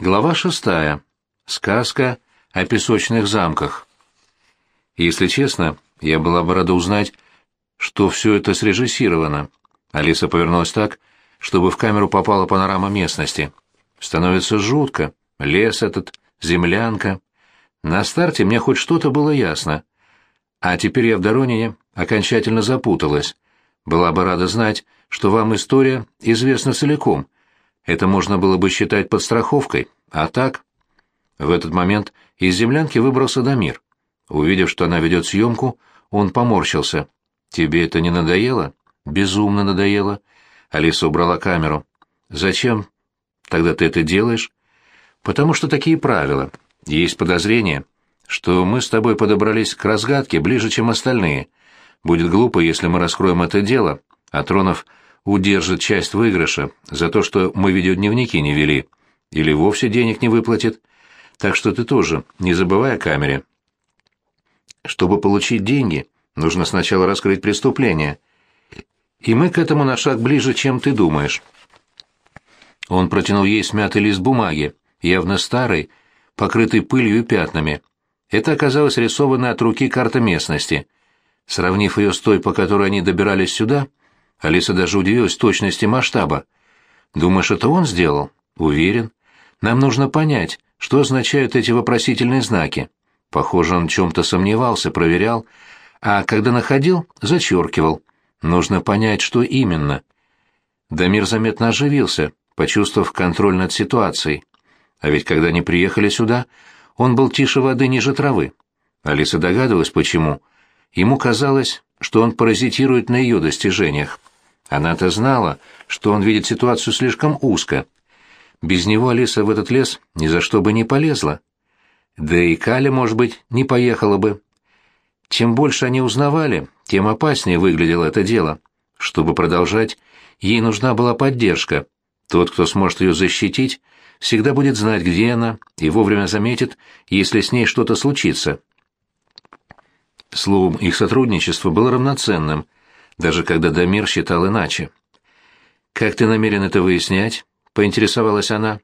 Глава шестая. Сказка о песочных замках. Если честно, я была бы рада узнать, что все это срежиссировано. Алиса повернулась так, чтобы в камеру попала панорама местности. Становится жутко. Лес этот, землянка. На старте мне хоть что-то было ясно. А теперь я в Доронине окончательно запуталась. Была бы рада знать, что вам история известна целиком — это можно было бы считать подстраховкой, а так... В этот момент из землянки выбрался Дамир. Увидев, что она ведет съемку, он поморщился. «Тебе это не надоело?» «Безумно надоело». Алиса убрала камеру. «Зачем тогда ты это делаешь?» «Потому что такие правила. Есть подозрение, что мы с тобой подобрались к разгадке ближе, чем остальные. Будет глупо, если мы раскроем это дело, а Тронов удержит часть выигрыша за то, что мы видеодневники не вели, или вовсе денег не выплатит. Так что ты тоже не забывай о камере. Чтобы получить деньги, нужно сначала раскрыть преступление. И мы к этому на шаг ближе, чем ты думаешь. Он протянул ей смятый лист бумаги, явно старый, покрытый пылью и пятнами. Это оказалось рисованная от руки карта местности. Сравнив ее с той, по которой они добирались сюда, Алиса даже удивилась точности масштаба. «Думаешь, это он сделал?» «Уверен. Нам нужно понять, что означают эти вопросительные знаки». Похоже, он чем-то сомневался, проверял, а когда находил, зачеркивал. Нужно понять, что именно. Дамир заметно оживился, почувствовав контроль над ситуацией. А ведь когда они приехали сюда, он был тише воды ниже травы. Алиса догадывалась, почему. Ему казалось, что он паразитирует на ее достижениях. Она-то знала, что он видит ситуацию слишком узко. Без него Алиса в этот лес ни за что бы не полезла. Да и Каля, может быть, не поехала бы. Чем больше они узнавали, тем опаснее выглядело это дело. Чтобы продолжать, ей нужна была поддержка. Тот, кто сможет ее защитить, всегда будет знать, где она, и вовремя заметит, если с ней что-то случится. Словом, их сотрудничество было равноценным — даже когда Дамир считал иначе. «Как ты намерен это выяснять?» — поинтересовалась она.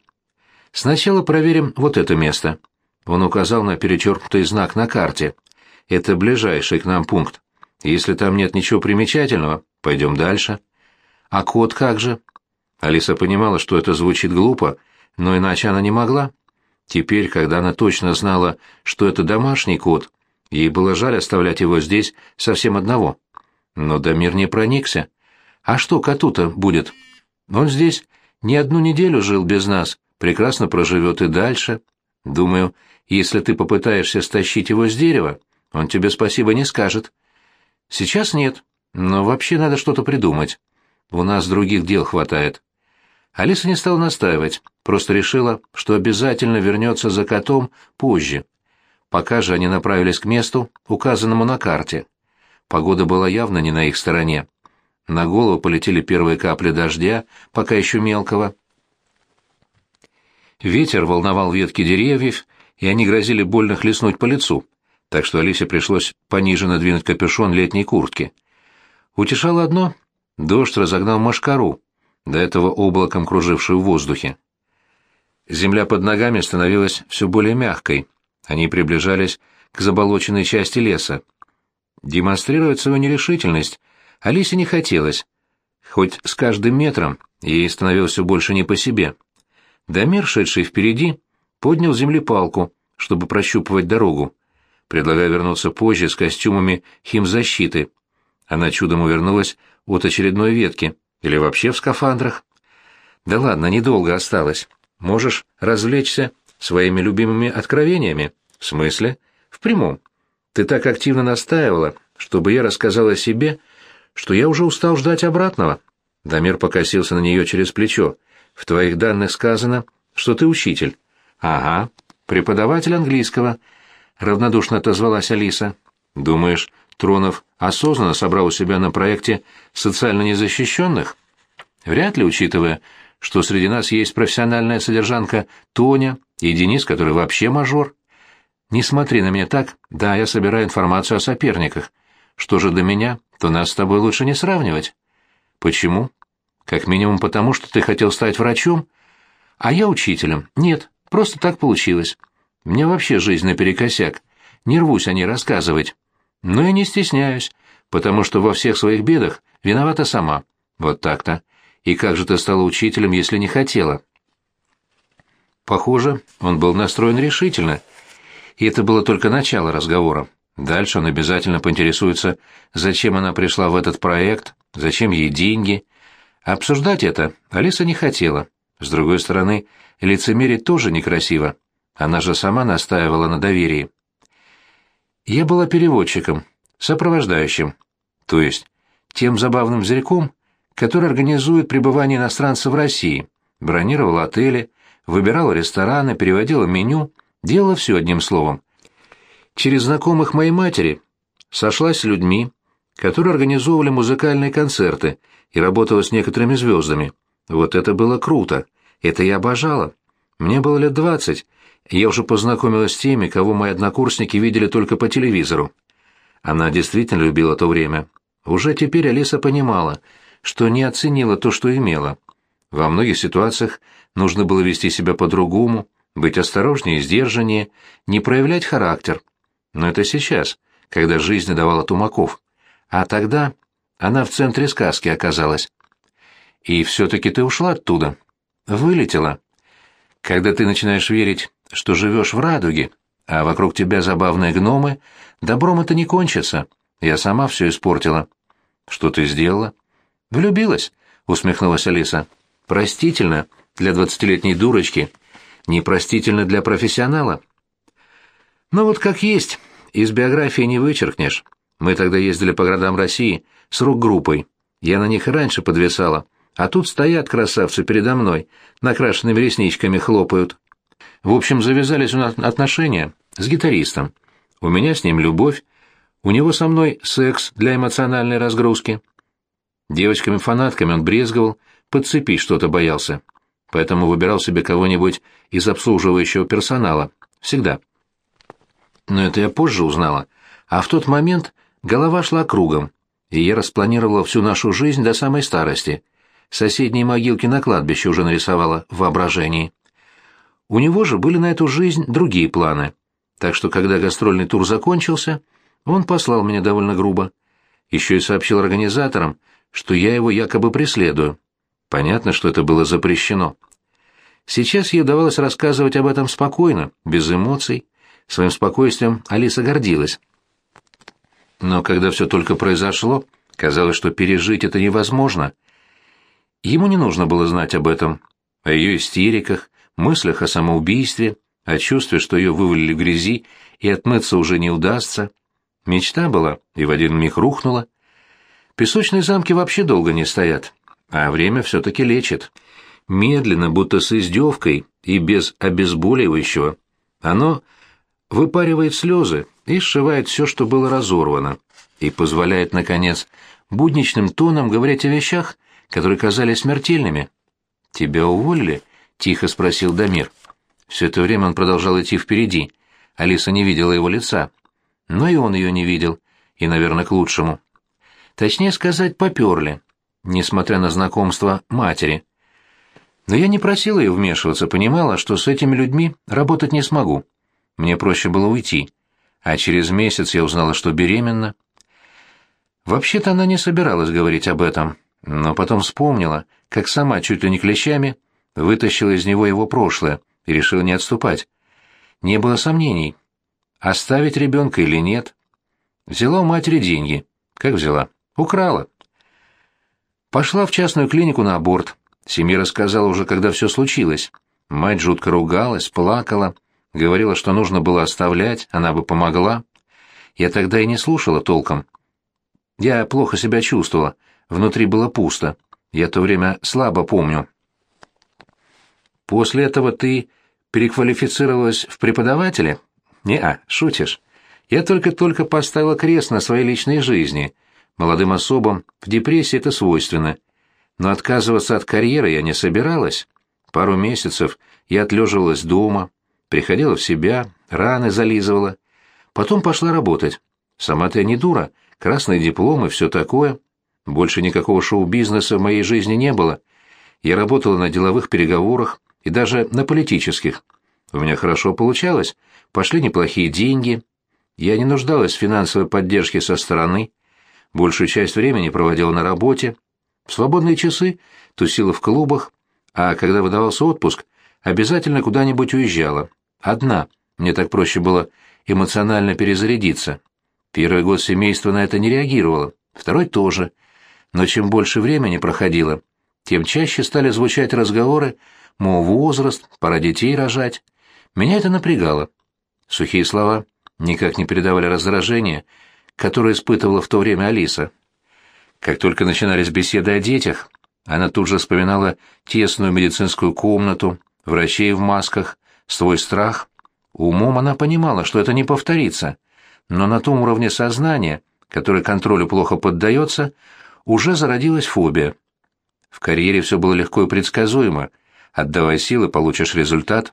«Сначала проверим вот это место». Он указал на перечеркнутый знак на карте. «Это ближайший к нам пункт. Если там нет ничего примечательного, пойдем дальше». «А код как же?» Алиса понимала, что это звучит глупо, но иначе она не могла. Теперь, когда она точно знала, что это домашний кот, ей было жаль оставлять его здесь совсем одного. Но Дамир не проникся. А что коту-то будет? Он здесь не одну неделю жил без нас, прекрасно проживет и дальше. Думаю, если ты попытаешься стащить его с дерева, он тебе спасибо не скажет. Сейчас нет, но вообще надо что-то придумать. У нас других дел хватает. Алиса не стала настаивать, просто решила, что обязательно вернется за котом позже. Пока же они направились к месту, указанному на карте. Погода была явно не на их стороне. На голову полетели первые капли дождя, пока еще мелкого. Ветер волновал ветки деревьев, и они грозили больно хлестнуть по лицу, так что Алисе пришлось пониже надвинуть капюшон летней куртки. Утешало одно — дождь разогнал машкару, до этого облаком кружившую в воздухе. Земля под ногами становилась все более мягкой, они приближались к заболоченной части леса. Демонстрировать свою нерешительность Алисе не хотелось, хоть с каждым метром ей становилось все больше не по себе. Дамир, шедший впереди, поднял с земли палку, чтобы прощупывать дорогу, предлагая вернуться позже с костюмами химзащиты. Она чудом увернулась от очередной ветки, или вообще в скафандрах. Да ладно, недолго осталось. Можешь развлечься своими любимыми откровениями. В смысле? В прямом. Ты так активно настаивала, чтобы я рассказал о себе, что я уже устал ждать обратного. Дамир покосился на нее через плечо. В твоих данных сказано, что ты учитель. Ага, преподаватель английского, равнодушно отозвалась Алиса. Думаешь, Тронов осознанно собрал у себя на проекте социально незащищенных? Вряд ли, учитывая, что среди нас есть профессиональная содержанка Тоня и Денис, который вообще мажор. Не смотри на меня так. Да, я собираю информацию о соперниках. Что же до меня, то нас с тобой лучше не сравнивать. Почему? Как минимум потому, что ты хотел стать врачом, а я учителем. Нет, Просто так получилось. Мне вообще жизнь наперекосяк. Не рвусь о ней рассказывать. Но и не стесняюсь, потому что во всех своих бедах виновата сама. Вот так-то. И как же ты стала учителем, если не хотела?» Похоже, он был настроен решительно. И это было только начало разговора. Дальше он обязательно поинтересуется, зачем она пришла в этот проект, зачем ей деньги. Обсуждать это Алиса не хотела. С другой стороны, лицемерить тоже некрасиво. Она же сама настаивала на доверии. Я была переводчиком, сопровождающим, то есть тем забавным зряком, который организует пребывание иностранца в России, бронировал отели, выбирала рестораны, переводила меню, делала все одним словом. Через знакомых моей матери сошлась с людьми, которые организовывали музыкальные концерты и работала с некоторыми звездами. Вот это было круто, это я обожала. Мне было лет двадцать, я уже познакомилась с теми, кого мои однокурсники видели только по телевизору. Она действительно любила то время. Уже теперь Алиса понимала, что не оценила то, что имела. Во многих ситуациях нужно было вести себя по-другому, быть осторожнее и сдержаннее, не проявлять характер. Но это сейчас, когда жизнь давала тумаков. А тогда она в центре сказки оказалась. И все-таки ты ушла оттуда. Вылетела. Когда ты начинаешь верить, что живешь в радуге, а вокруг тебя забавные гномы, добром это не кончится. Я сама все испортила. Что ты сделала? Влюбилась, усмехнулась Алиса. Простительно для двадцатилетней дурочки, непростительно для профессионала. Ну вот как есть, из биографии не вычеркнешь. Мы тогда ездили по городам России с рук-группой. Я на них раньше подвисала, а тут стоят красавцы передо мной, накрашенными ресничками хлопают. В общем, завязались у нас отношения с гитаристом. У меня с ним любовь, у него со мной секс для эмоциональной разгрузки. Девочками-фанатками он брезговал, подцепить что-то боялся. Поэтому выбирал себе кого-нибудь из обслуживающего персонала. Всегда. Но это я позже узнала. А в тот момент голова шла кругом, и я распланировала всю нашу жизнь до самой старости. Соседние могилки на кладбище уже нарисовала в воображении. У него же были на эту жизнь другие планы. Так что, когда гастрольный тур закончился, он послал меня довольно грубо. Еще и сообщил организаторам, что я его якобы преследую. Понятно, что это было запрещено. Сейчас ей удавалось рассказывать об этом спокойно, без эмоций. Своим спокойствием Алиса гордилась. Но когда все только произошло, казалось, что пережить это невозможно. Ему не нужно было знать об этом, о ее истериках, мыслях о самоубийстве, о чувстве, что ее вывалили в грязи и отмыться уже не удастся. Мечта была и в один миг рухнула. Песочные замки вообще долго не стоят а время все-таки лечит. Медленно, будто с издевкой и без обезболивающего. Оно выпаривает слезы и сшивает все, что было разорвано, и позволяет, наконец, будничным тоном говорить о вещах, которые казались смертельными. «Тебя уволили?» — тихо спросил Дамир. Все это время он продолжал идти впереди. Алиса не видела его лица. Но и он ее не видел, и, наверное, к лучшему. Точнее сказать, поперли несмотря на знакомство матери. Но я не просила ее вмешиваться, понимала, что с этими людьми работать не смогу. Мне проще было уйти. А через месяц я узнала, что беременна. Вообще-то она не собиралась говорить об этом, но потом вспомнила, как сама чуть ли не клещами вытащила из него его прошлое и решила не отступать. Не было сомнений, оставить ребенка или нет. Взяла у матери деньги. Как взяла? Украла. Пошла в частную клинику на аборт. Семья рассказала уже, когда все случилось. Мать жутко ругалась, плакала, говорила, что нужно было оставлять, она бы помогла. Я тогда и не слушала толком. Я плохо себя чувствовала, внутри было пусто. Я то время слабо помню. После этого ты переквалифицировалась в преподавателя? Не-а, шутишь. Я только-только поставила крест на своей личной жизни, Молодым особам в депрессии это свойственно. Но отказываться от карьеры я не собиралась. Пару месяцев я отлеживалась дома, приходила в себя, раны зализывала. Потом пошла работать. Сама-то я не дура, красный диплом и все такое. Больше никакого шоу-бизнеса в моей жизни не было. Я работала на деловых переговорах и даже на политических. У меня хорошо получалось, пошли неплохие деньги. Я не нуждалась в финансовой поддержке со стороны. Большую часть времени проводила на работе. В свободные часы тусила в клубах, а когда выдавался отпуск, обязательно куда-нибудь уезжала. Одна. Мне так проще было эмоционально перезарядиться. Первый год семейство на это не реагировало, второй тоже. Но чем больше времени проходило, тем чаще стали звучать разговоры, мол, возраст, пора детей рожать. Меня это напрягало. Сухие слова никак не передавали раздражение, которое испытывала в то время Алиса. Как только начинались беседы о детях, она тут же вспоминала тесную медицинскую комнату, врачей в масках, свой страх. Умом она понимала, что это не повторится, но на том уровне сознания, который контролю плохо поддается, уже зародилась фобия. В карьере все было легко и предсказуемо. Отдавай силы, получишь результат.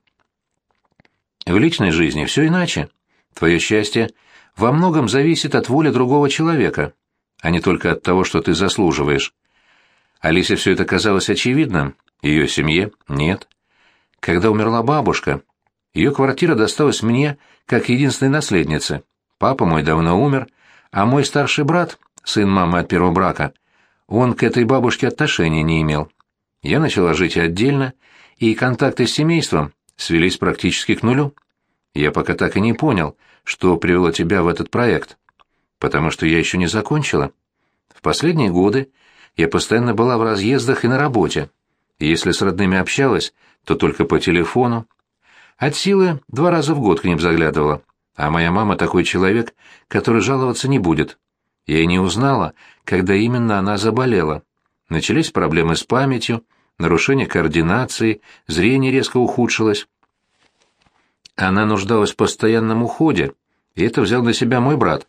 В личной жизни все иначе. Твое счастье во многом зависит от воли другого человека, а не только от того, что ты заслуживаешь. Алисе все это казалось очевидным, ее семье — нет. Когда умерла бабушка, ее квартира досталась мне как единственной наследнице. Папа мой давно умер, а мой старший брат, сын мамы от первого брака, он к этой бабушке отношения не имел. Я начала жить отдельно, и контакты с семейством свелись практически к нулю. Я пока так и не понял, что привело тебя в этот проект, потому что я еще не закончила. В последние годы я постоянно была в разъездах и на работе. Если с родными общалась, то только по телефону. От силы два раза в год к ним заглядывала. А моя мама такой человек, который жаловаться не будет. Я и не узнала, когда именно она заболела. Начались проблемы с памятью, нарушение координации, зрение резко ухудшилось. Она нуждалась в постоянном уходе, и это взял на себя мой брат,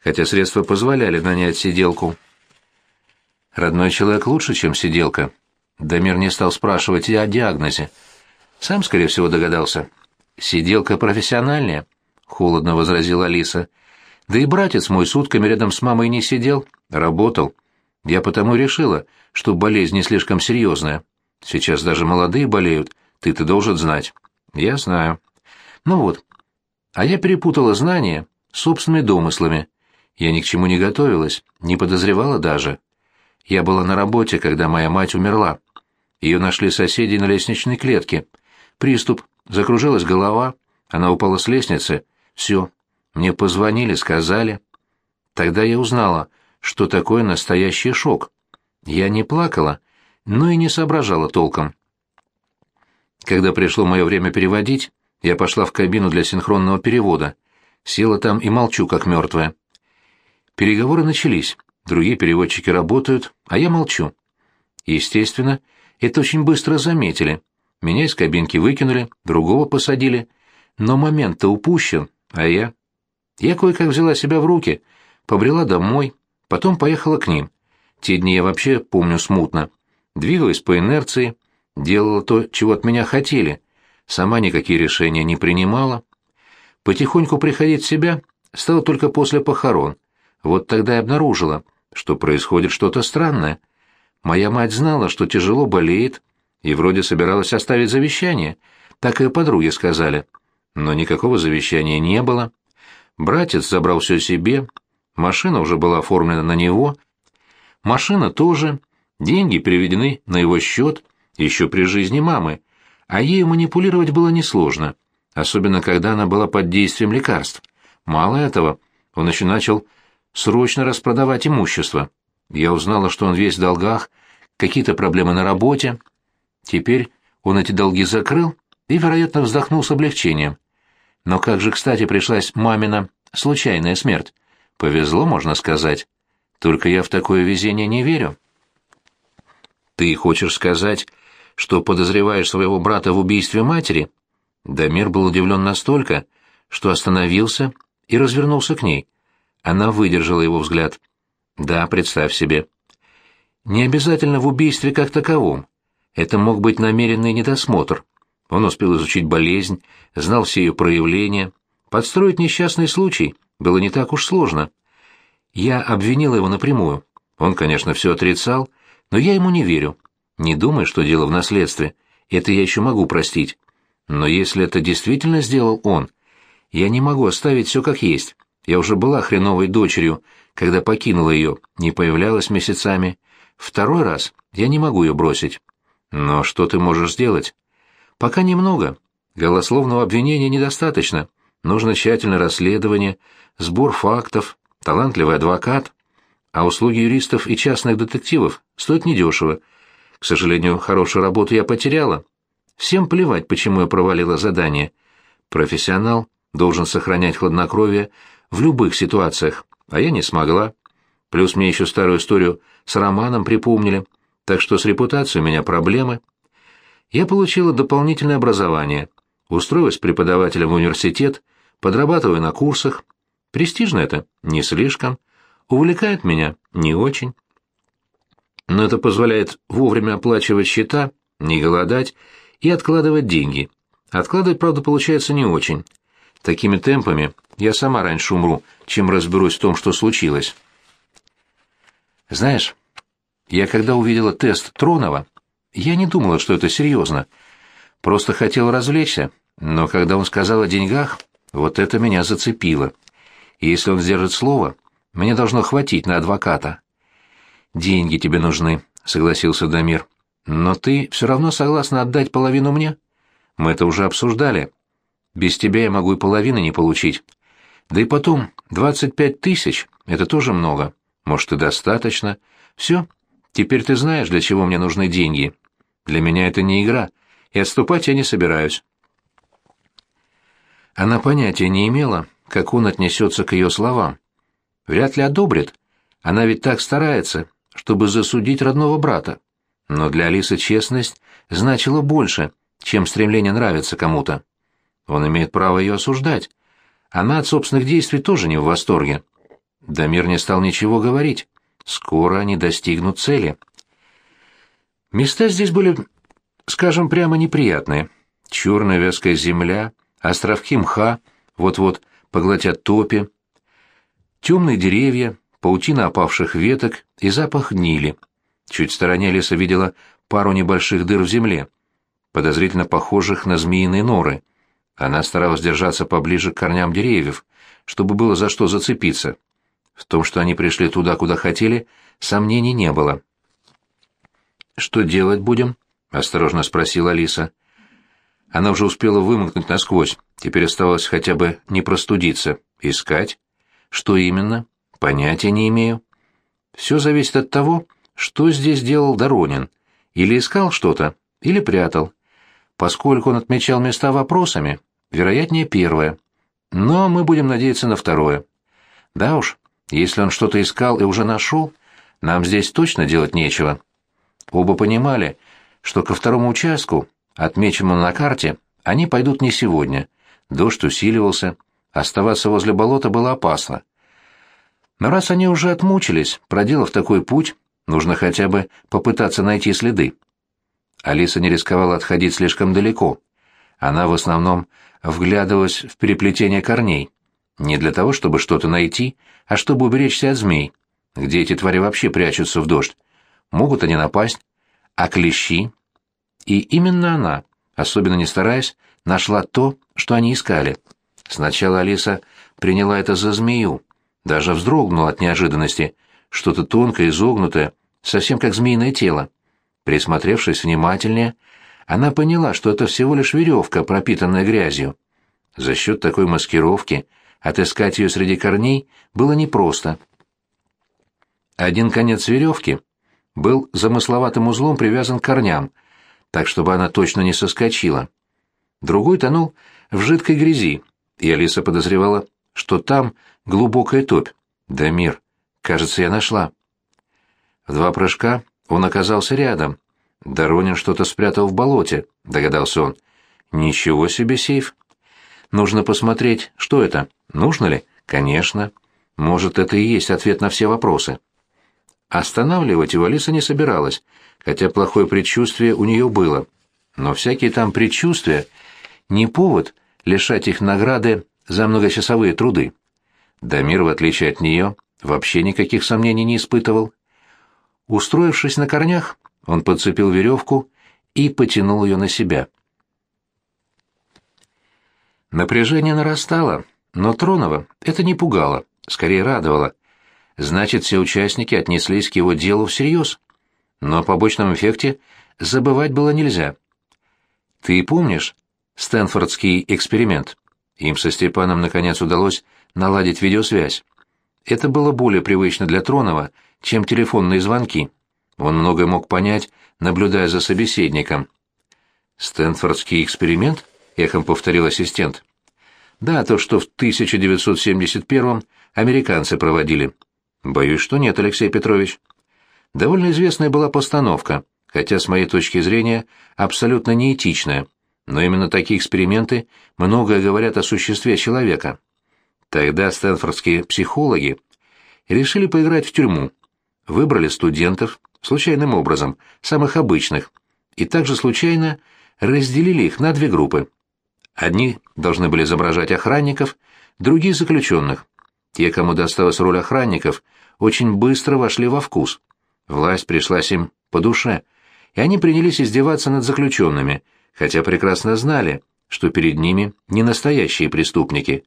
хотя средства позволяли нанять сиделку. Родной человек лучше, чем сиделка. Дамир не стал спрашивать и о диагнозе. Сам, скорее всего, догадался. Сиделка профессиональнее, холодно возразила Алиса. Да и братец мой сутками рядом с мамой не сидел, работал. Я потому решила, что болезнь не слишком серьезная. Сейчас даже молодые болеют, ты-то должен знать. Я знаю. Ну вот. А я перепутала знания с собственными домыслами. Я ни к чему не готовилась, не подозревала даже. Я была на работе, когда моя мать умерла. Ее нашли соседи на лестничной клетке. Приступ, закружилась голова, она упала с лестницы. Все. Мне позвонили, сказали. Тогда я узнала, что такое настоящий шок. Я не плакала, но и не соображала толком. Когда пришло мое время переводить, я пошла в кабину для синхронного перевода. Села там и молчу, как мертвая. Переговоры начались. Другие переводчики работают, а я молчу. Естественно, это очень быстро заметили. Меня из кабинки выкинули, другого посадили. Но момент-то упущен, а я... Я кое-как взяла себя в руки, побрела домой, потом поехала к ним. Те дни я вообще помню смутно. Двигалась по инерции, делала то, чего от меня хотели. Сама никакие решения не принимала. Потихоньку приходить в себя стало только после похорон. Вот тогда и обнаружила — что происходит что-то странное. Моя мать знала, что тяжело болеет, и вроде собиралась оставить завещание, так и подруги сказали. Но никакого завещания не было. Братец забрал все себе, машина уже была оформлена на него, машина тоже, деньги переведены на его счет, еще при жизни мамы, а ею манипулировать было несложно, особенно когда она была под действием лекарств. Мало этого, он еще начал срочно распродавать имущество. Я узнала, что он весь в долгах, какие-то проблемы на работе. Теперь он эти долги закрыл и, вероятно, вздохнул с облегчением. Но как же, кстати, пришлась мамина случайная смерть. Повезло, можно сказать. Только я в такое везение не верю. Ты хочешь сказать, что подозреваешь своего брата в убийстве матери? Дамир был удивлен настолько, что остановился и развернулся к ней. Она выдержала его взгляд. «Да, представь себе». «Не обязательно в убийстве как таковом. Это мог быть намеренный недосмотр. Он успел изучить болезнь, знал все ее проявления. Подстроить несчастный случай было не так уж сложно. Я обвинила его напрямую. Он, конечно, все отрицал, но я ему не верю. Не думай, что дело в наследстве. Это я еще могу простить. Но если это действительно сделал он, я не могу оставить все как есть. Я уже была хреновой дочерью, когда покинула ее, не появлялась месяцами. Второй раз я не могу ее бросить. Но что ты можешь сделать? Пока немного. Голословного обвинения недостаточно. Нужно тщательное расследование, сбор фактов, талантливый адвокат. А услуги юристов и частных детективов стоят недешево. К сожалению, хорошую работу я потеряла. Всем плевать, почему я провалила задание. Профессионал должен сохранять хладнокровие в любых ситуациях, а я не смогла. Плюс мне еще старую историю с романом припомнили, так что с репутацией у меня проблемы. Я получила дополнительное образование, устроилась преподавателем в университет, подрабатываю на курсах. Престижно это? Не слишком. Увлекает меня? Не очень. Но это позволяет вовремя оплачивать счета, не голодать и откладывать деньги. Откладывать, правда, получается не очень. Такими темпами я сама раньше умру, чем разберусь в том, что случилось. Знаешь, я когда увидела тест Тронова, я не думала, что это серьезно. Просто хотела развлечься, но когда он сказал о деньгах, вот это меня зацепило. И если он сдержит слово, мне должно хватить на адвоката. «Деньги тебе нужны», — согласился Дамир. «Но ты все равно согласна отдать половину мне? Мы это уже обсуждали. Без тебя я могу и половины не получить. Да и потом, двадцать пять тысяч — это тоже много. Может, и достаточно. Все, теперь ты знаешь, для чего мне нужны деньги. Для меня это не игра, и отступать я не собираюсь». Она понятия не имела, как он отнесется к ее словам. Вряд ли одобрит. Она ведь так старается, чтобы засудить родного брата. Но для Алисы честность значила больше, чем стремление нравиться кому-то. Он имеет право ее осуждать. Она от собственных действий тоже не в восторге. Дамир не стал ничего говорить. Скоро они достигнут цели. Места здесь были, скажем прямо, неприятные. Черная вязкая земля, островки мха, вот-вот поглотят топи, темные деревья, паутина опавших веток и запах гнили. Чуть в стороне леса видела пару небольших дыр в земле, подозрительно похожих на змеиные норы. Она старалась держаться поближе к корням деревьев, чтобы было за что зацепиться. В том, что они пришли туда, куда хотели, сомнений не было. «Что делать будем?» — осторожно спросила Алиса. Она уже успела вымокнуть насквозь, теперь оставалось хотя бы не простудиться. «Искать?» «Что именно?» Понятия не имею. Все зависит от того, что здесь делал Доронин. Или искал что-то, или прятал. Поскольку он отмечал места вопросами, вероятнее первое. Но мы будем надеяться на второе. Да уж, если он что-то искал и уже нашел, нам здесь точно делать нечего. Оба понимали, что ко второму участку, отмеченному на карте, они пойдут не сегодня. Дождь усиливался, оставаться возле болота было опасно. Но раз они уже отмучились, проделав такой путь, нужно хотя бы попытаться найти следы. Алиса не рисковала отходить слишком далеко. Она в основном вглядывалась в переплетение корней. Не для того, чтобы что-то найти, а чтобы уберечься от змей. Где эти твари вообще прячутся в дождь? Могут они напасть? А клещи? И именно она, особенно не стараясь, нашла то, что они искали. Сначала Алиса приняла это за змею, даже вздрогнул от неожиданности. Что-то тонкое, изогнутое, совсем как змеиное тело. Присмотревшись внимательнее, она поняла, что это всего лишь веревка, пропитанная грязью. За счет такой маскировки отыскать ее среди корней было непросто. Один конец веревки был замысловатым узлом привязан к корням, так чтобы она точно не соскочила. Другой тонул в жидкой грязи, и Алиса подозревала, что там глубокая топь. Да мир, кажется, я нашла. В два прыжка он оказался рядом. Доронин что-то спрятал в болоте, догадался он. Ничего себе сейф. Нужно посмотреть, что это. Нужно ли? Конечно. Может, это и есть ответ на все вопросы. Останавливать его Алиса не собиралась, хотя плохое предчувствие у нее было. Но всякие там предчувствия — не повод лишать их награды за многочасовые труды. Дамир, в отличие от нее, вообще никаких сомнений не испытывал. Устроившись на корнях, он подцепил веревку и потянул ее на себя. Напряжение нарастало, но Тронова это не пугало, скорее радовало. Значит, все участники отнеслись к его делу всерьез. Но о побочном эффекте забывать было нельзя. Ты помнишь Стэнфордский эксперимент? Им со Степаном наконец удалось наладить видеосвязь. Это было более привычно для Тронова, чем телефонные звонки. Он многое мог понять, наблюдая за собеседником. «Стэнфордский эксперимент?» — эхом повторил ассистент. «Да, то, что в 1971-м американцы проводили». «Боюсь, что нет, Алексей Петрович». Довольно известная была постановка, хотя, с моей точки зрения, абсолютно неэтичная, но именно такие эксперименты многое говорят о существе человека. Тогда стэнфордские психологи решили поиграть в тюрьму, выбрали студентов, случайным образом, самых обычных, и также случайно разделили их на две группы. Одни должны были изображать охранников, другие — заключенных. Те, кому досталась роль охранников, очень быстро вошли во вкус. Власть пришлась им по душе, и они принялись издеваться над заключенными, хотя прекрасно знали, что перед ними не настоящие преступники.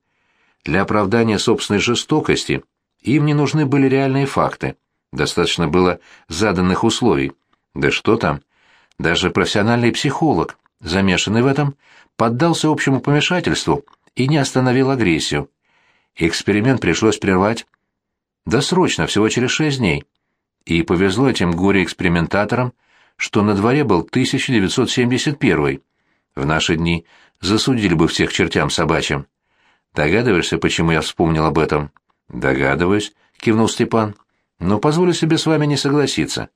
Для оправдания собственной жестокости им не нужны были реальные факты, достаточно было заданных условий. Да что там, даже профессиональный психолог, замешанный в этом, поддался общему помешательству и не остановил агрессию. Эксперимент пришлось прервать досрочно, всего через шесть дней. И повезло этим горе-экспериментаторам, что на дворе был 1971 В наши дни засудили бы всех чертям собачьим. Догадываешься, почему я вспомнил об этом? Догадываюсь, кивнул Степан. Но позволю себе с вами не согласиться.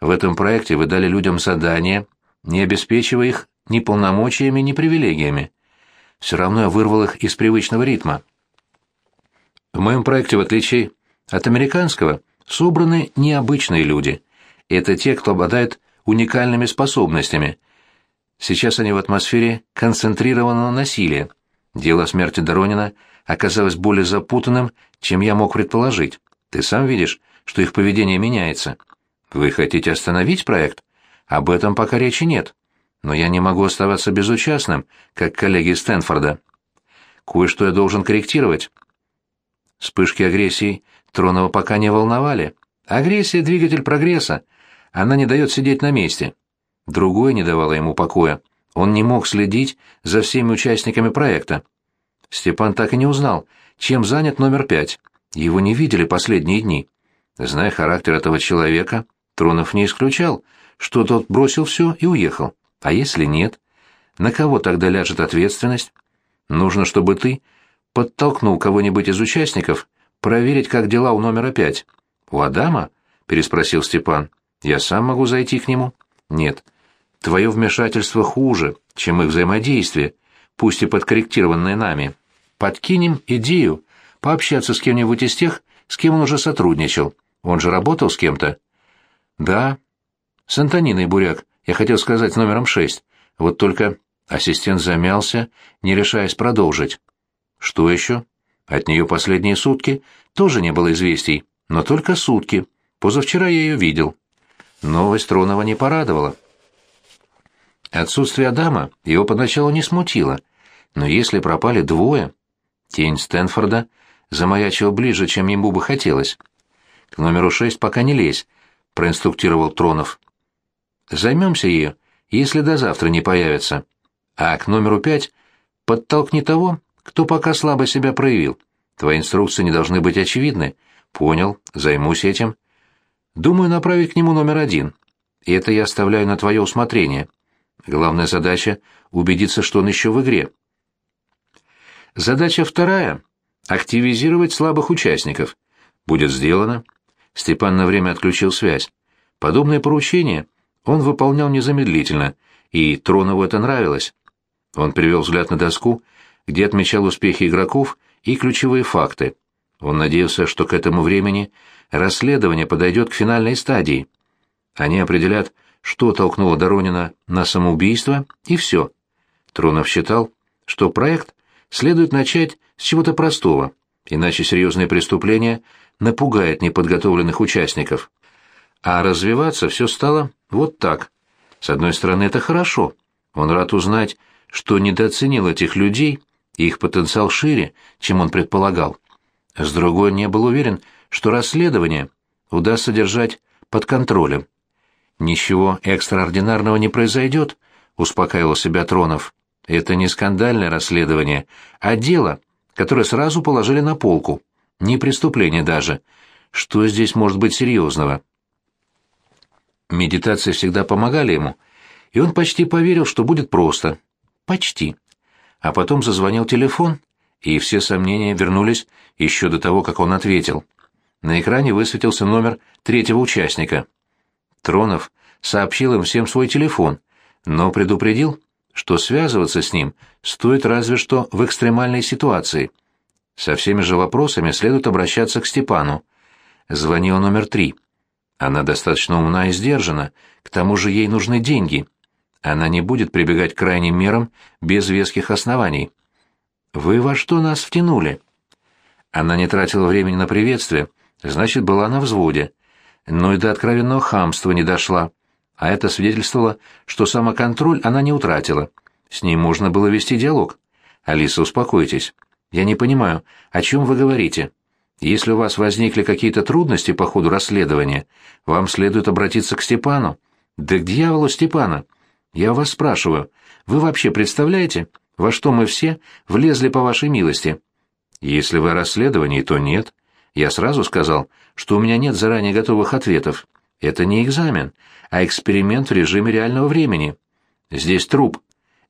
В этом проекте вы дали людям задание, не обеспечивая их ни полномочиями, ни привилегиями. Все равно я вырвал их из привычного ритма. В моем проекте, в отличие от американского, собраны необычные люди. Это те, кто обладает уникальными способностями. Сейчас они в атмосфере концентрированного насилия. Дело смерти Доронина оказалось более запутанным, чем я мог предположить. Ты сам видишь, что их поведение меняется. Вы хотите остановить проект? Об этом пока речи нет. Но я не могу оставаться безучастным, как коллеги Стэнфорда. Кое-что я должен корректировать. Вспышки агрессии Тронова пока не волновали. Агрессия — двигатель прогресса. Она не дает сидеть на месте. Другое не давало ему покоя. Он не мог следить за всеми участниками проекта. Степан так и не узнал, чем занят номер пять. Его не видели последние дни. Зная характер этого человека, Тронов не исключал, что тот бросил все и уехал. А если нет? На кого тогда ляжет ответственность? Нужно, чтобы ты подтолкнул кого-нибудь из участников проверить, как дела у номера пять. «У Адама?» — переспросил Степан. «Я сам могу зайти к нему?» «Нет. Твое вмешательство хуже, чем их взаимодействие, пусть и подкорректированное нами. Подкинем идею пообщаться с кем-нибудь из тех, с кем он уже сотрудничал. Он же работал с кем-то?» «Да. С Антониной Буряк. Я хотел сказать номером шесть. Вот только ассистент замялся, не решаясь продолжить. Что еще? От нее последние сутки тоже не было известий, но только сутки. Позавчера я ее видел. Новость Тронова не порадовала. Отсутствие Адама его поначалу не смутило, но если пропали двое... Тень Стэнфорда замаячила ближе, чем ему бы хотелось. «К номеру шесть пока не лезь», — проинструктировал Тронов. «Займемся ею, если до завтра не появится. А к номеру пять подтолкни того, кто пока слабо себя проявил. Твои инструкции не должны быть очевидны. Понял, займусь этим. Думаю направить к нему номер один. И это я оставляю на твое усмотрение. Главная задача — убедиться, что он еще в игре. Задача вторая — активизировать слабых участников. Будет сделано. Степан на время отключил связь. Подобное поручение он выполнял незамедлительно, и Тронову это нравилось. Он перевел взгляд на доску где отмечал успехи игроков и ключевые факты. Он надеялся, что к этому времени расследование подойдет к финальной стадии. Они определят, что толкнуло Доронина на самоубийство, и все. Тронов считал, что проект следует начать с чего-то простого, иначе серьезное преступление напугает неподготовленных участников. А развиваться все стало вот так. С одной стороны, это хорошо. Он рад узнать, что недооценил этих людей и их потенциал шире, чем он предполагал. С другой, не был уверен, что расследование удастся держать под контролем. «Ничего экстраординарного не произойдет», — успокаивал себя Тронов. «Это не скандальное расследование, а дело, которое сразу положили на полку. Не преступление даже. Что здесь может быть серьезного?» Медитации всегда помогали ему, и он почти поверил, что будет просто. Почти. А потом зазвонил телефон, и все сомнения вернулись еще до того, как он ответил. На экране высветился номер третьего участника. Тронов сообщил им всем свой телефон, но предупредил, что связываться с ним стоит разве что в экстремальной ситуации. Со всеми же вопросами следует обращаться к Степану. Звонил номер три. Она достаточно умна и сдержана, к тому же ей нужны деньги. Она не будет прибегать к крайним мерам без веских оснований. «Вы во что нас втянули?» Она не тратила времени на приветствие, значит, была на взводе. Но и до откровенного хамства не дошла. А это свидетельствовало, что самоконтроль она не утратила. С ней можно было вести диалог. «Алиса, успокойтесь. Я не понимаю, о чем вы говорите?» Если у вас возникли какие-то трудности по ходу расследования, вам следует обратиться к Степану. Да к дьяволу Степана. Я вас спрашиваю, вы вообще представляете, во что мы все влезли по вашей милости? Если вы о расследовании, то нет. Я сразу сказал, что у меня нет заранее готовых ответов. Это не экзамен, а эксперимент в режиме реального времени. Здесь труп.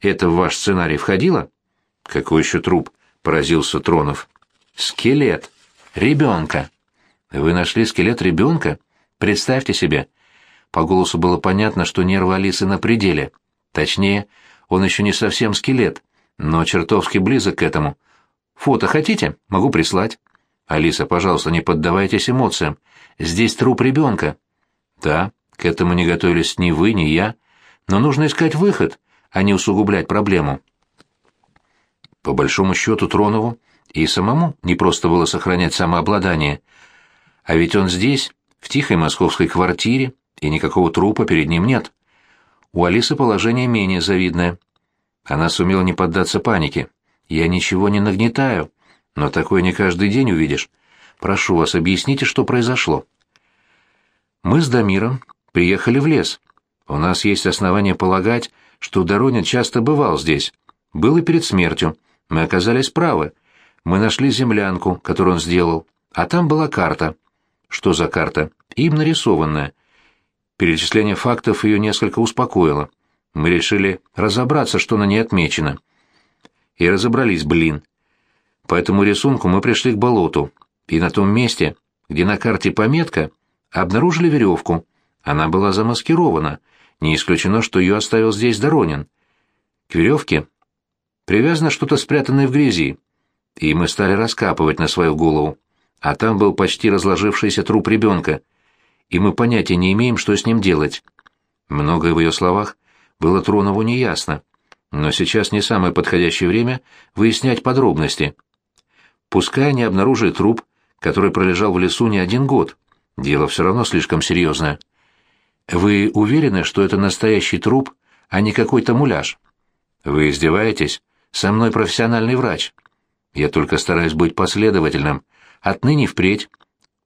Это в ваш сценарий входило? Какой еще труп? Поразился Тронов. Скелет. Ребенка. Вы нашли скелет ребенка? Представьте себе. По голосу было понятно, что нервы Алисы на пределе. Точнее, он еще не совсем скелет, но чертовски близок к этому. Фото хотите? Могу прислать. Алиса, пожалуйста, не поддавайтесь эмоциям. Здесь труп ребенка. Да, к этому не готовились ни вы, ни я. Но нужно искать выход, а не усугублять проблему. По большому счету Тронову и самому не просто было сохранять самообладание. А ведь он здесь, в тихой московской квартире, и никакого трупа перед ним нет. У Алисы положение менее завидное. Она сумела не поддаться панике. «Я ничего не нагнетаю, но такое не каждый день увидишь. Прошу вас, объясните, что произошло». Мы с Дамиром приехали в лес. У нас есть основания полагать, что Доронин часто бывал здесь. Был и перед смертью. Мы оказались правы мы нашли землянку, которую он сделал, а там была карта. Что за карта? Им нарисованная. Перечисление фактов ее несколько успокоило. Мы решили разобраться, что на ней отмечено. И разобрались, блин. По этому рисунку мы пришли к болоту, и на том месте, где на карте пометка, обнаружили веревку. Она была замаскирована. Не исключено, что ее оставил здесь Доронин. К веревке привязано что-то спрятанное в грязи, и мы стали раскапывать на свою голову. А там был почти разложившийся труп ребенка, и мы понятия не имеем, что с ним делать. Многое в ее словах было Тронову неясно, но сейчас не самое подходящее время выяснять подробности. Пускай они обнаружили труп, который пролежал в лесу не один год, дело все равно слишком серьезное. Вы уверены, что это настоящий труп, а не какой-то муляж? Вы издеваетесь? Со мной профессиональный врач. Я только стараюсь быть последовательным. Отныне впредь.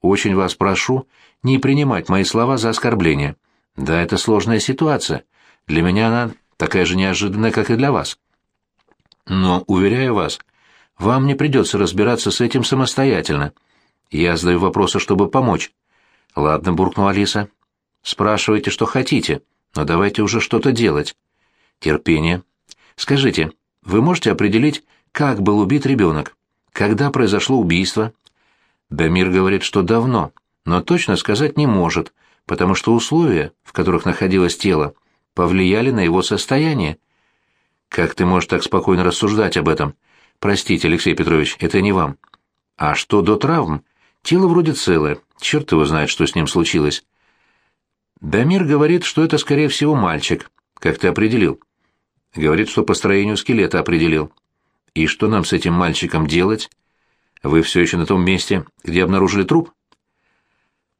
Очень вас прошу не принимать мои слова за оскорбление. Да, это сложная ситуация. Для меня она такая же неожиданная, как и для вас. Но, уверяю вас, вам не придется разбираться с этим самостоятельно. Я задаю вопросы, чтобы помочь. Ладно, буркнула Алиса. Спрашивайте, что хотите, но давайте уже что-то делать. Терпение. Скажите, вы можете определить, как был убит ребенок? Когда произошло убийство? Дамир говорит, что давно, но точно сказать не может, потому что условия, в которых находилось тело, повлияли на его состояние. Как ты можешь так спокойно рассуждать об этом? Простите, Алексей Петрович, это не вам. А что до травм? Тело вроде целое, черт его знает, что с ним случилось. Дамир говорит, что это, скорее всего, мальчик. Как ты определил? Говорит, что по строению скелета определил. И что нам с этим мальчиком делать? Вы все еще на том месте, где обнаружили труп?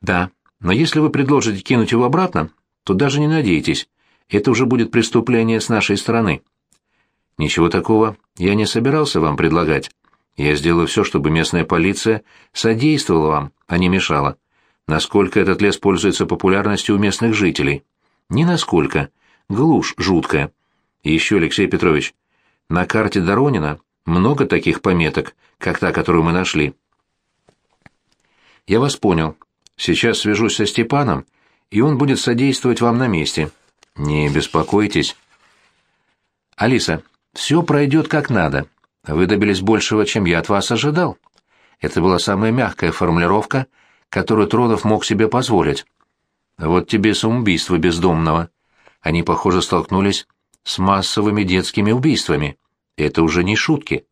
Да, но если вы предложите кинуть его обратно, то даже не надейтесь, это уже будет преступление с нашей стороны. Ничего такого я не собирался вам предлагать. Я сделаю все, чтобы местная полиция содействовала вам, а не мешала. Насколько этот лес пользуется популярностью у местных жителей? Ни насколько. Глушь жуткая. И еще, Алексей Петрович, на карте Доронина много таких пометок, как та, которую мы нашли. Я вас понял. Сейчас свяжусь со Степаном, и он будет содействовать вам на месте. Не беспокойтесь. Алиса, все пройдет как надо. Вы добились большего, чем я от вас ожидал. Это была самая мягкая формулировка, которую Тронов мог себе позволить. Вот тебе самоубийство бездомного. Они, похоже, столкнулись с массовыми детскими убийствами. Это уже не шутки.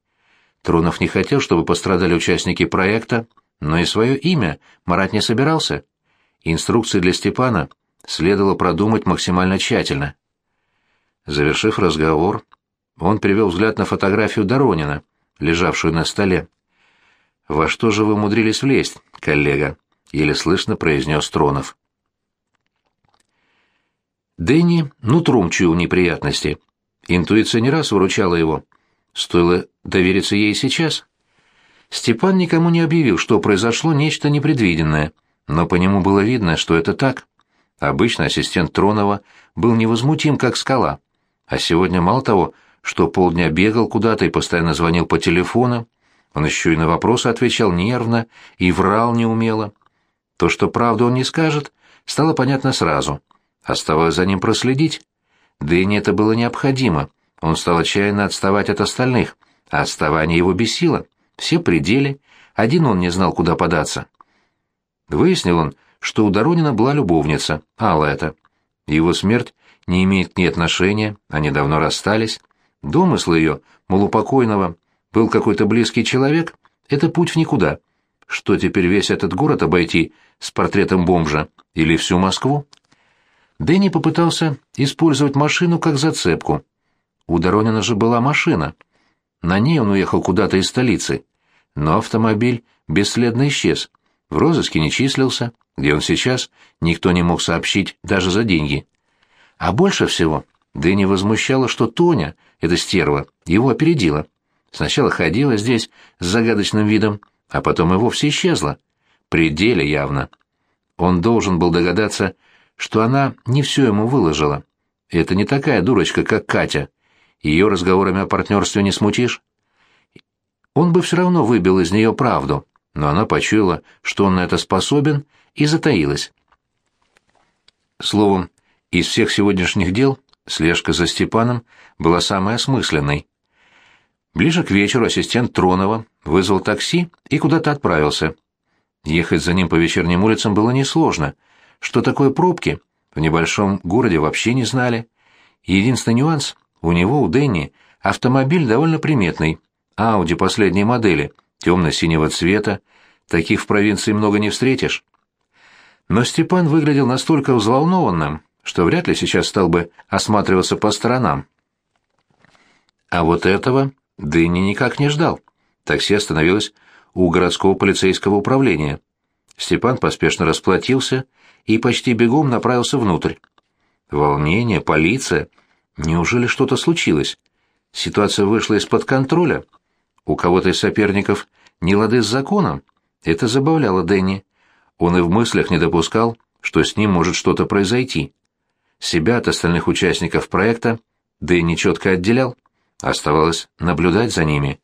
Тронов не хотел, чтобы пострадали участники проекта, но и свое имя марать не собирался. Инструкции для Степана следовало продумать максимально тщательно. Завершив разговор, он перевел взгляд на фотографию Доронина, лежавшую на столе. «Во что же вы умудрились влезть, коллега?» — еле слышно произнес Тронов. Дэнни нутром чуял неприятности. Интуиция не раз выручала его. Стоило довериться ей сейчас. Степан никому не объявил, что произошло нечто непредвиденное, но по нему было видно, что это так. Обычно ассистент Тронова был невозмутим, как скала, а сегодня мало того, что полдня бегал куда-то и постоянно звонил по телефону, он еще и на вопросы отвечал нервно и врал неумело. То, что правду он не скажет, стало понятно сразу. Оставалось за ним проследить. Да и не это было необходимо. Он стал отчаянно отставать от остальных, а отставание его бесило. Все пределы, один он не знал, куда податься. Выяснил он, что у Доронина была любовница, Алла это. Его смерть не имеет к ней отношения, они давно расстались. Домыслы ее, мол, у покойного был какой-то близкий человек, это путь в никуда. Что теперь весь этот город обойти с портретом бомжа или всю Москву? Дэнни попытался использовать машину как зацепку. У Доронина же была машина. На ней он уехал куда-то из столицы. Но автомобиль бесследно исчез. В розыске не числился. Где он сейчас, никто не мог сообщить даже за деньги. А больше всего Дэнни возмущало, что Тоня, эта стерва, его опередила. Сначала ходила здесь с загадочным видом, а потом и вовсе исчезла. Пределе явно. Он должен был догадаться, что она не все ему выложила. Это не такая дурочка, как Катя. Ее разговорами о партнерстве не смутишь. Он бы все равно выбил из нее правду, но она почуяла, что он на это способен, и затаилась. Словом, из всех сегодняшних дел слежка за Степаном была самой осмысленной. Ближе к вечеру ассистент Тронова вызвал такси и куда-то отправился. Ехать за ним по вечерним улицам было несложно. Что такое пробки, в небольшом городе вообще не знали. Единственный нюанс — у него, у Дэнни, автомобиль довольно приметный. Ауди последней модели, темно-синего цвета. Таких в провинции много не встретишь. Но Степан выглядел настолько взволнованным, что вряд ли сейчас стал бы осматриваться по сторонам. А вот этого Дэнни никак не ждал. Такси остановилось у городского полицейского управления. Степан поспешно расплатился и почти бегом направился внутрь. Волнение, полиция. Неужели что-то случилось? Ситуация вышла из-под контроля. У кого-то из соперников не лады с законом. Это забавляло Дэнни. Он и в мыслях не допускал, что с ним может что-то произойти. Себя от остальных участников проекта Дэнни четко отделял. Оставалось наблюдать за ними.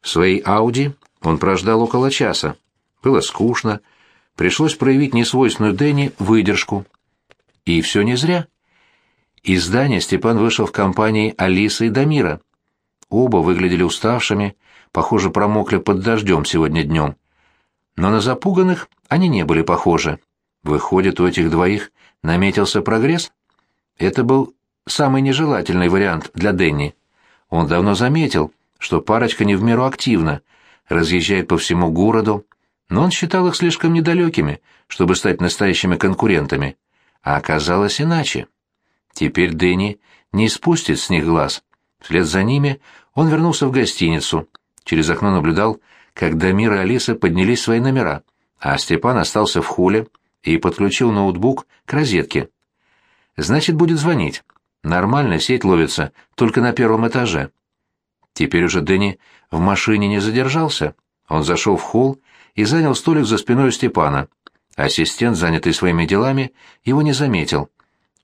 В своей Ауди он прождал около часа. Было скучно. Пришлось проявить несвойственную Дэнни выдержку. И все не зря. Из здания Степан вышел в компании Алисы и Дамира. Оба выглядели уставшими, похоже, промокли под дождем сегодня днем. Но на запуганных они не были похожи. Выходит, у этих двоих наметился прогресс? Это был самый нежелательный вариант для Дэнни. Он давно заметил, что парочка не в меру активна, разъезжает по всему городу, но он считал их слишком недалекими, чтобы стать настоящими конкурентами. А оказалось иначе. Теперь Дэнни не спустит с них глаз. Вслед за ними он вернулся в гостиницу. Через окно наблюдал, как Дамир и Алиса поднялись свои номера, а Степан остался в холле и подключил ноутбук к розетке. Значит, будет звонить. Нормально сеть ловится только на первом этаже. Теперь уже Дэнни в машине не задержался. Он зашел в холл и занял столик за спиной Степана. Ассистент, занятый своими делами, его не заметил.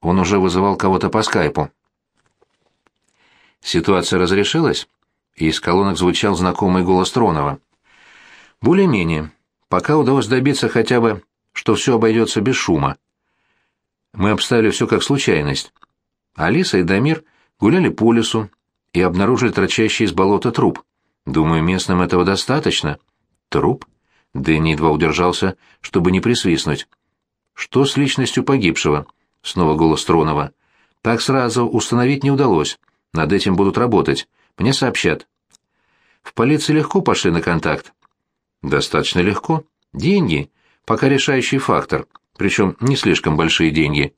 Он уже вызывал кого-то по скайпу. Ситуация разрешилась, и из колонок звучал знакомый голос Тронова. Более-менее. Пока удалось добиться хотя бы, что все обойдется без шума. Мы обставили все как случайность. Алиса и Дамир гуляли по лесу и обнаружили торчащий из болота труп. Думаю, местным этого достаточно. Труп? Дэнни едва удержался, чтобы не присвистнуть. Что с личностью погибшего? Снова голос Тронова. Так сразу установить не удалось. Над этим будут работать. Мне сообщат. В полиции легко пошли на контакт. Достаточно легко. Деньги. Пока решающий фактор. Причем не слишком большие деньги.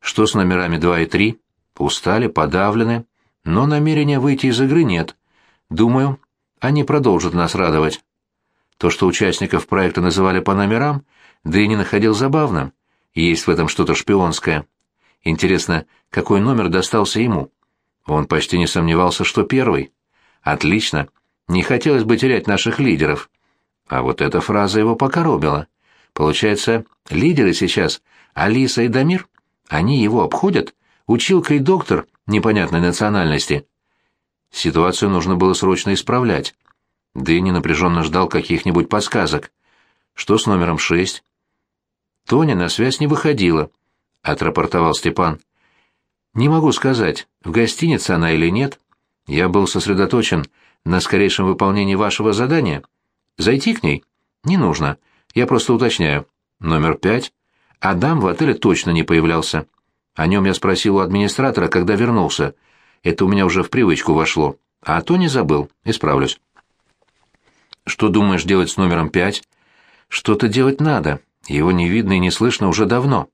Что с номерами 2 и 3? Устали, подавлены. Но намерения выйти из игры нет. Думаю, они продолжат нас радовать. То, что участников проекта называли по номерам, да и не находил забавным. Есть в этом что-то шпионское. Интересно, какой номер достался ему? Он почти не сомневался, что первый. Отлично. Не хотелось бы терять наших лидеров. А вот эта фраза его покоробила. Получается, лидеры сейчас Алиса и Дамир? Они его обходят? Училка и доктор непонятной национальности. Ситуацию нужно было срочно исправлять. Дэнни напряженно ждал каких-нибудь подсказок. Что с номером шесть? Тоня на связь не выходила, — отрапортовал Степан. Не могу сказать, в гостинице она или нет. Я был сосредоточен на скорейшем выполнении вашего задания. Зайти к ней? Не нужно. Я просто уточняю. Номер пять. Адам в отеле точно не появлялся. О нем я спросил у администратора, когда вернулся. Это у меня уже в привычку вошло. А то не забыл. Исправлюсь. Что думаешь делать с номером пять? Что-то делать надо. Его не видно и не слышно уже давно.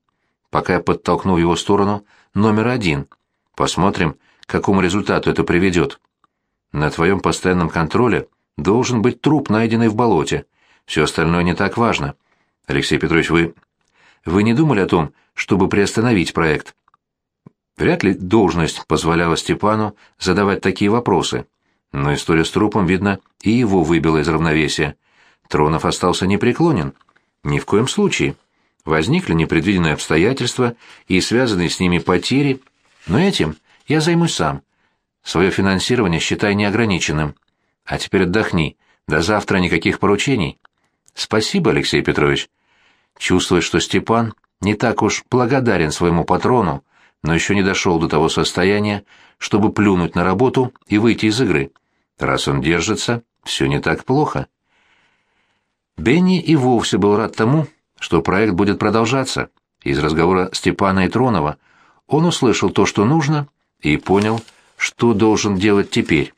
Пока я подтолкну в его сторону номер один. Посмотрим, к какому результату это приведет. На твоем постоянном контроле должен быть труп, найденный в болоте. Все остальное не так важно. Алексей Петрович, вы... Вы не думали о том, чтобы приостановить проект? Вряд ли должность позволяла Степану задавать такие вопросы. Но история с трупом, видно, и его выбила из равновесия. Тронов остался непреклонен. Ни в коем случае. Возникли непредвиденные обстоятельства и связанные с ними потери, но этим я займусь сам. Свое финансирование считай неограниченным. А теперь отдохни. До завтра никаких поручений. Спасибо, Алексей Петрович. Чувствуя, что Степан не так уж благодарен своему патрону, но еще не дошел до того состояния, чтобы плюнуть на работу и выйти из игры. Раз он держится, все не так плохо. Бенни и вовсе был рад тому, что проект будет продолжаться. Из разговора Степана и Тронова он услышал то, что нужно, и понял, что должен делать теперь.